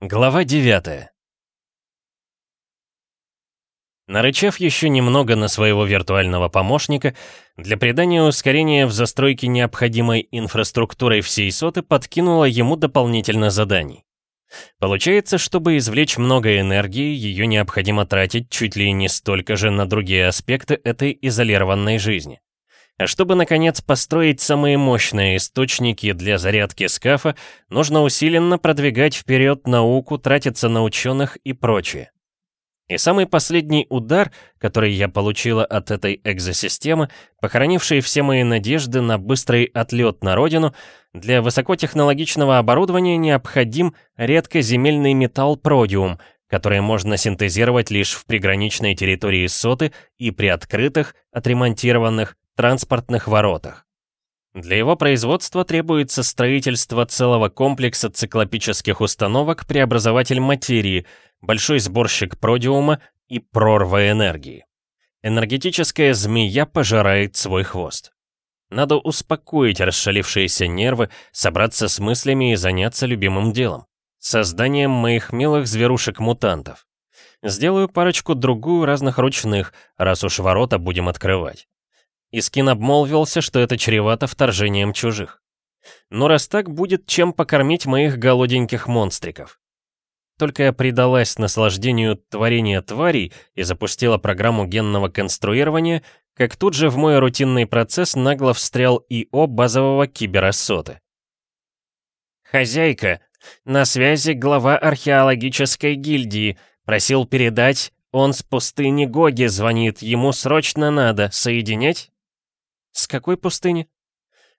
Глава 9 Нарычав еще немного на своего виртуального помощника, для придания ускорения в застройке необходимой инфраструктурой всей соты подкинула ему дополнительно заданий. Получается, чтобы извлечь много энергии, ее необходимо тратить чуть ли не столько же на другие аспекты этой изолированной жизни. А чтобы, наконец, построить самые мощные источники для зарядки скафа, нужно усиленно продвигать вперед науку, тратиться на ученых и прочее. И самый последний удар, который я получила от этой экзосистемы, похоронивший все мои надежды на быстрый отлет на родину, для высокотехнологичного оборудования необходим редкоземельный металл продиум, который можно синтезировать лишь в приграничной территории соты и при открытых, отремонтированных, транспортных воротах. Для его производства требуется строительство целого комплекса циклопических установок преобразователь материи, большой сборщик продиума и прорва энергии. Энергетическая змея пожирает свой хвост. Надо успокоить расшалившиеся нервы, собраться с мыслями и заняться любимым делом. Созданием моих милых зверушек-мутантов. Сделаю парочку-другую разных ручных, раз уж ворота будем открывать. Искин обмолвился, что это чревато вторжением чужих. Но раз так, будет чем покормить моих голоденьких монстриков. Только я предалась наслаждению творения тварей и запустила программу генного конструирования, как тут же в мой рутинный процесс нагло встрял ИО базового киберосоты. «Хозяйка, на связи глава археологической гильдии, просил передать, он с пустыни Гоги звонит, ему срочно надо, соединять?» «С какой пустыни?»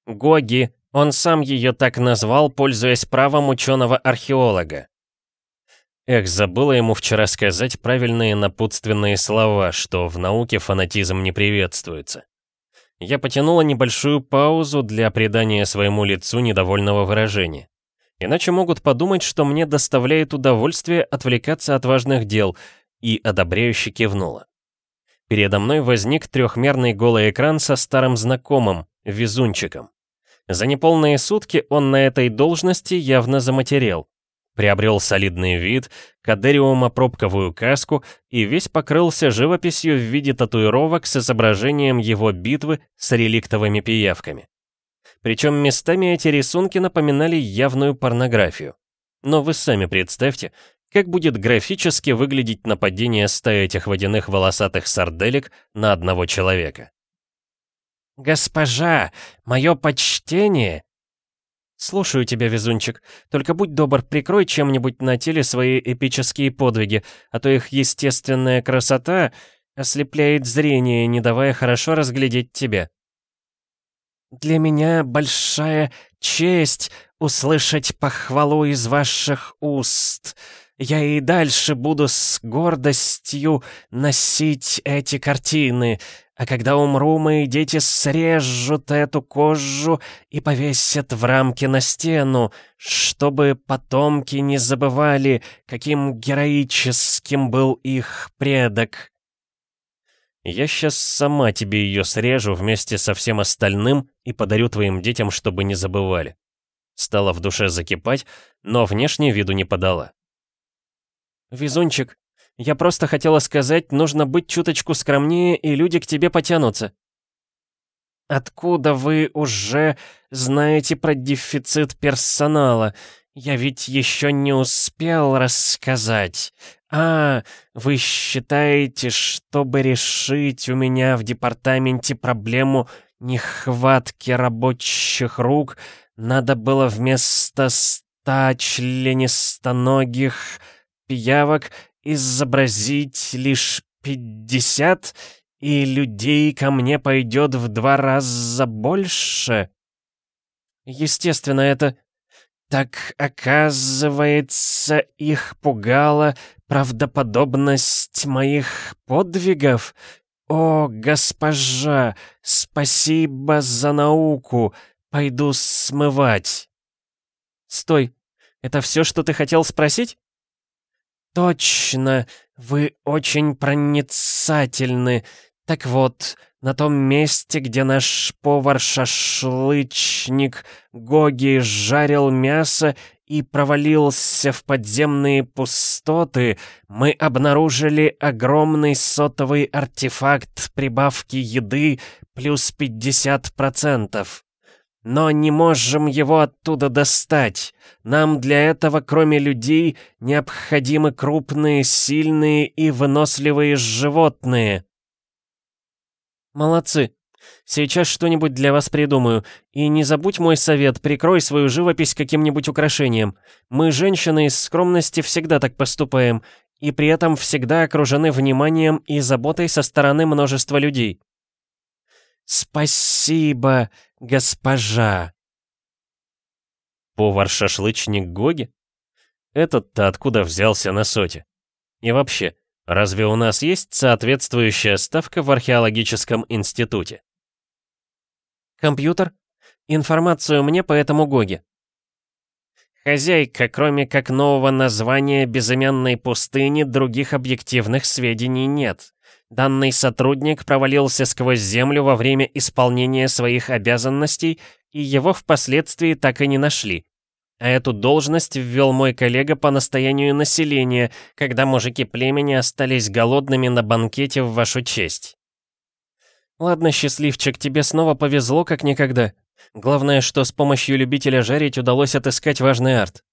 «Гоги. Он сам ее так назвал, пользуясь правом ученого-археолога». Эх, забыла ему вчера сказать правильные напутственные слова, что в науке фанатизм не приветствуется. Я потянула небольшую паузу для придания своему лицу недовольного выражения. Иначе могут подумать, что мне доставляет удовольствие отвлекаться от важных дел, и одобряюще кивнула. Передо мной возник трехмерный голый экран со старым знакомым, везунчиком. За неполные сутки он на этой должности явно заматерел. Приобрел солидный вид, кадериума пробковую каску и весь покрылся живописью в виде татуировок с изображением его битвы с реликтовыми пиявками. Причем местами эти рисунки напоминали явную порнографию. Но вы сами представьте, как будет графически выглядеть нападение стаи этих водяных волосатых сарделек на одного человека? «Госпожа, мое почтение!» «Слушаю тебя, везунчик. Только будь добр, прикрой чем-нибудь на теле свои эпические подвиги, а то их естественная красота ослепляет зрение, не давая хорошо разглядеть тебя». «Для меня большая честь услышать похвалу из ваших уст», я и дальше буду с гордостью носить эти картины, а когда умру, мои дети срежут эту кожу и повесят в рамке на стену, чтобы потомки не забывали, каким героическим был их предок. Я сейчас сама тебе ее срежу вместе со всем остальным и подарю твоим детям, чтобы не забывали. Стала в душе закипать, но внешне виду не подала. «Везунчик, я просто хотела сказать, нужно быть чуточку скромнее, и люди к тебе потянутся». «Откуда вы уже знаете про дефицит персонала? Я ведь еще не успел рассказать. А, вы считаете, чтобы решить у меня в департаменте проблему нехватки рабочих рук, надо было вместо ста членистоногих пиявок изобразить лишь пятьдесят, и людей ко мне пойдет в два раза больше? Естественно, это... Так, оказывается, их пугала правдоподобность моих подвигов? О, госпожа, спасибо за науку, пойду смывать. Стой, это все, что ты хотел спросить? «Точно, вы очень проницательны. Так вот, на том месте, где наш повар-шашлычник Гоги жарил мясо и провалился в подземные пустоты, мы обнаружили огромный сотовый артефакт прибавки еды плюс 50%. Но не можем его оттуда достать. Нам для этого, кроме людей, необходимы крупные, сильные и выносливые животные. Молодцы. Сейчас что-нибудь для вас придумаю. И не забудь мой совет, прикрой свою живопись каким-нибудь украшением. Мы, женщины, из скромности всегда так поступаем, и при этом всегда окружены вниманием и заботой со стороны множества людей. «Спасибо, госпожа!» Повар-шашлычник Гоги? Этот-то откуда взялся на соте? И вообще, разве у нас есть соответствующая ставка в археологическом институте? Компьютер? Информацию мне по этому Гоге. Хозяйка, кроме как нового названия безымянной пустыни, других объективных сведений нет. Данный сотрудник провалился сквозь землю во время исполнения своих обязанностей, и его впоследствии так и не нашли. А эту должность ввел мой коллега по настоянию населения, когда мужики племени остались голодными на банкете в вашу честь. Ладно, счастливчик, тебе снова повезло, как никогда. Главное, что с помощью любителя жарить удалось отыскать важный арт.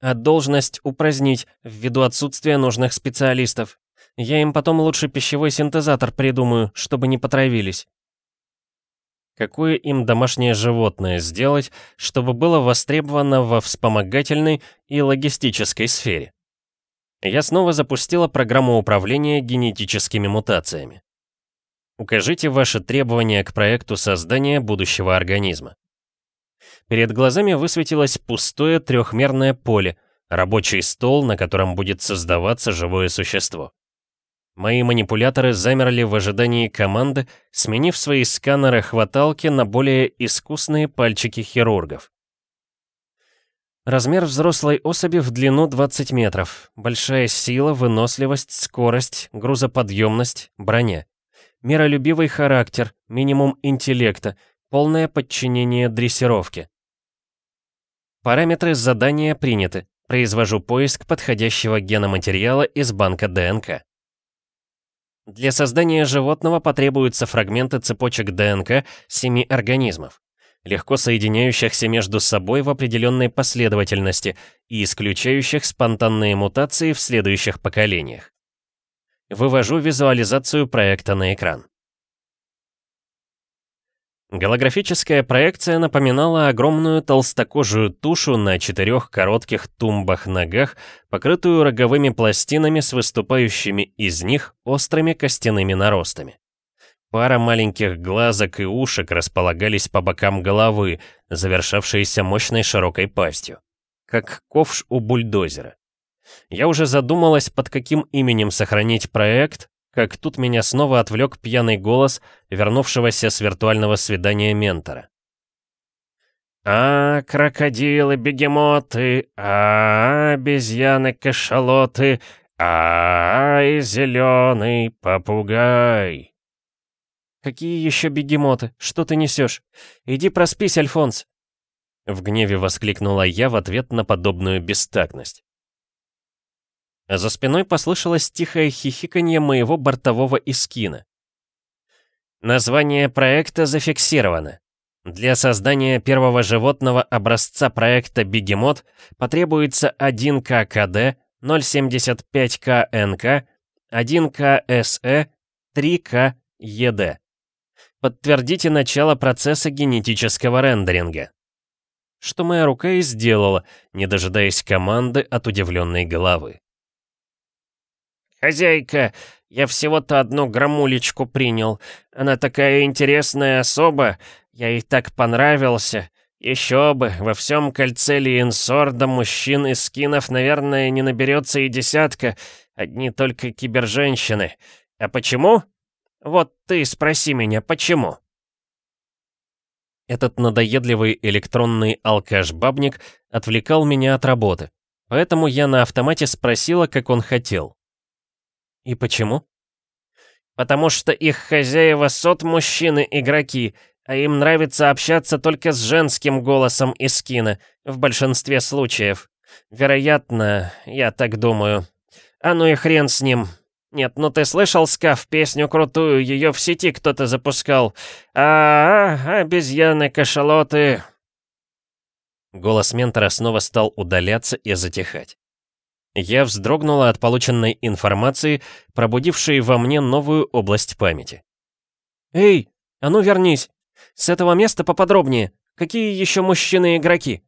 А должность упразднить, ввиду отсутствия нужных специалистов. Я им потом лучше пищевой синтезатор придумаю, чтобы не потравились. Какое им домашнее животное сделать, чтобы было востребовано во вспомогательной и логистической сфере? Я снова запустила программу управления генетическими мутациями. Укажите ваши требования к проекту создания будущего организма. Перед глазами высветилось пустое трехмерное поле, рабочий стол, на котором будет создаваться живое существо. Мои манипуляторы замерли в ожидании команды, сменив свои сканеры-хваталки на более искусные пальчики хирургов. Размер взрослой особи в длину 20 метров. Большая сила, выносливость, скорость, грузоподъемность, броня. Миролюбивый характер, минимум интеллекта, полное подчинение дрессировке. Параметры задания приняты. Произвожу поиск подходящего геноматериала из банка ДНК. Для создания животного потребуются фрагменты цепочек ДНК семи организмов, легко соединяющихся между собой в определенной последовательности и исключающих спонтанные мутации в следующих поколениях. Вывожу визуализацию проекта на экран. Голографическая проекция напоминала огромную толстокожую тушу на четырех коротких тумбах-ногах, покрытую роговыми пластинами с выступающими из них острыми костяными наростами. Пара маленьких глазок и ушек располагались по бокам головы, завершавшиеся мощной широкой пастью. Как ковш у бульдозера. Я уже задумалась, под каким именем сохранить проект, как тут меня снова отвлек пьяный голос вернувшегося с виртуального свидания ментора. «А, крокодилы, бегемоты, а, обезьяны, кашалоты, а, и зеленый попугай». «Какие еще бегемоты? Что ты несешь? Иди проспись, Альфонс!» В гневе воскликнула я в ответ на подобную бестактность а за спиной послышалось тихое хихиканье моего бортового искина. Название проекта зафиксировано. Для создания первого животного образца проекта «Бегемот» потребуется 1 ККД, 0,75 КНК, 1 КСЭ, 3 КЕД. Подтвердите начало процесса генетического рендеринга. Что моя рука и сделала, не дожидаясь команды от удивленной головы. «Хозяйка, я всего-то одну грамулечку принял. Она такая интересная особа, я ей так понравился. Еще бы, во всем кольце Лиенсорда мужчин и скинов, наверное, не наберется и десятка, одни только киберженщины. А почему? Вот ты спроси меня, почему?» Этот надоедливый электронный алкаш-бабник отвлекал меня от работы, поэтому я на автомате спросила, как он хотел. И почему? Потому что их хозяева сот-мужчины-игроки, а им нравится общаться только с женским голосом из скина, в большинстве случаев. Вероятно, я так думаю. А ну и хрен с ним. Нет, ну ты слышал, Скаф, песню крутую, ее в сети кто-то запускал. А, -а, -а обезьяны, кашалоты. Голос ментора снова стал удаляться и затихать. Я вздрогнула от полученной информации, пробудившей во мне новую область памяти. «Эй, а ну вернись! С этого места поподробнее. Какие еще мужчины-игроки?»